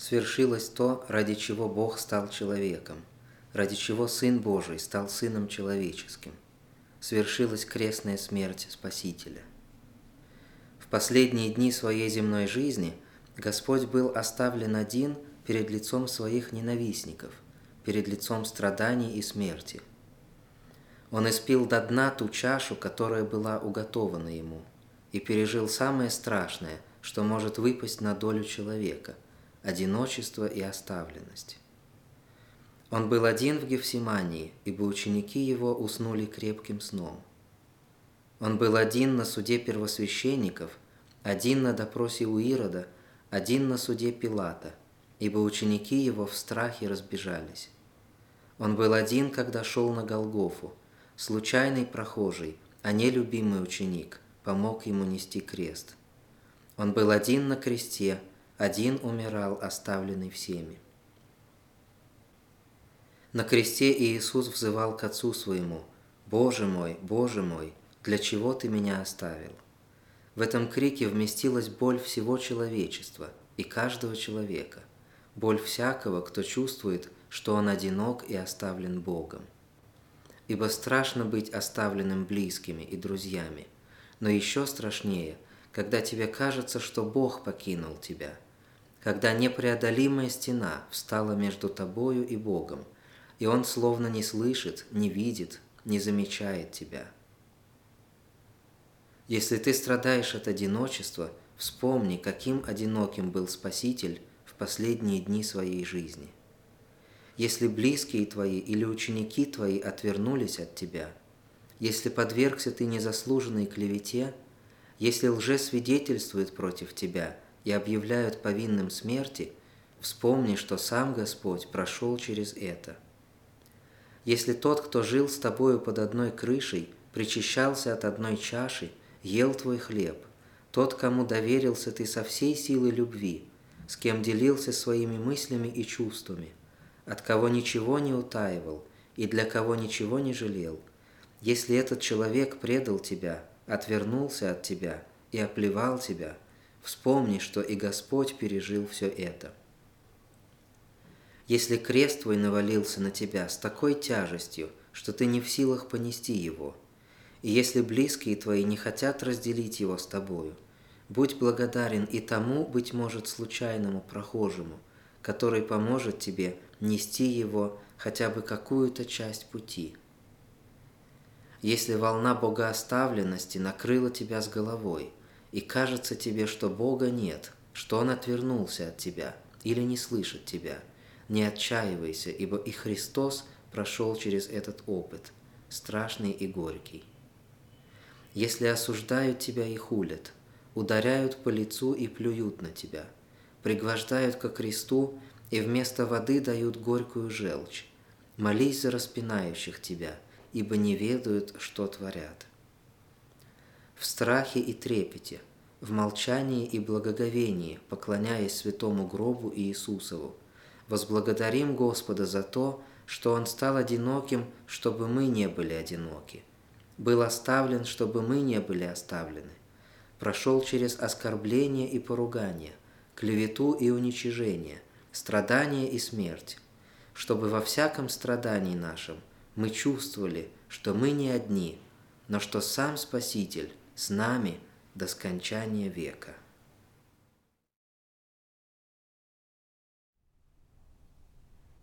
Свершилось то, ради чего Бог стал человеком, ради чего Сын Божий стал Сыном Человеческим. Свершилась крестная смерть Спасителя. В последние дни своей земной жизни Господь был оставлен один перед лицом своих ненавистников, перед лицом страданий и смерти. Он испил до дна ту чашу, которая была уготована ему, и пережил самое страшное, что может выпасть на долю человека – одиночество и оставленность. Он был один в Гефсимании, ибо ученики его уснули крепким сном. Он был один на суде первосвященников, один на допросе у Ирода, один на суде Пилата, ибо ученики его в страхе разбежались. Он был один, когда шел на Голгофу, случайный прохожий, а не любимый ученик, помог ему нести крест. Он был один на кресте, один умирал, оставленный всеми. На кресте Иисус взывал к Отцу Своему, «Боже мой, Боже мой, для чего Ты меня оставил?» В этом крике вместилась боль всего человечества и каждого человека, боль всякого, кто чувствует, что он одинок и оставлен Богом. Ибо страшно быть оставленным близкими и друзьями, но еще страшнее, когда тебе кажется, что Бог покинул тебя, когда непреодолимая стена встала между тобою и Богом – и он словно не слышит, не видит, не замечает тебя. Если ты страдаешь от одиночества, вспомни, каким одиноким был Спаситель в последние дни своей жизни. Если близкие твои или ученики твои отвернулись от тебя, если подвергся ты незаслуженной клевете, если лжесвидетельствуют против тебя и объявляют повинным смерти, вспомни, что сам Господь прошел через это – если тот, кто жил с тобою под одной крышей, причащался от одной чаши, ел твой хлеб, тот, кому доверился ты со всей силой любви, с кем делился своими мыслями и чувствами, от кого ничего не утаивал и для кого ничего не жалел, если этот человек предал тебя, отвернулся от тебя и оплевал тебя, вспомни, что и Господь пережил все это если крест твой навалился на тебя с такой тяжестью, что ты не в силах понести его, и если близкие твои не хотят разделить его с тобою, будь благодарен и тому, быть может, случайному прохожему, который поможет тебе нести его хотя бы какую-то часть пути. Если волна богооставленности накрыла тебя с головой, и кажется тебе, что Бога нет, что Он отвернулся от тебя или не слышит тебя – не отчаивайся, ибо и Христос прошел через этот опыт, страшный и горький. Если осуждают тебя и хулят, ударяют по лицу и плюют на тебя, пригвождают ко кресту и вместо воды дают горькую желчь, молись за распинающих тебя, ибо не ведают, что творят. В страхе и трепете, в молчании и благоговении, поклоняясь святому гробу Иисусову, Возблагодарим Господа за то, что Он стал одиноким, чтобы мы не были одиноки. Был оставлен, чтобы мы не были оставлены. Прошел через оскорбление и поругание, клевету и уничижение, страдание и смерть, чтобы во всяком страдании нашем мы чувствовали, что мы не одни, но что сам Спаситель с нами до скончания века.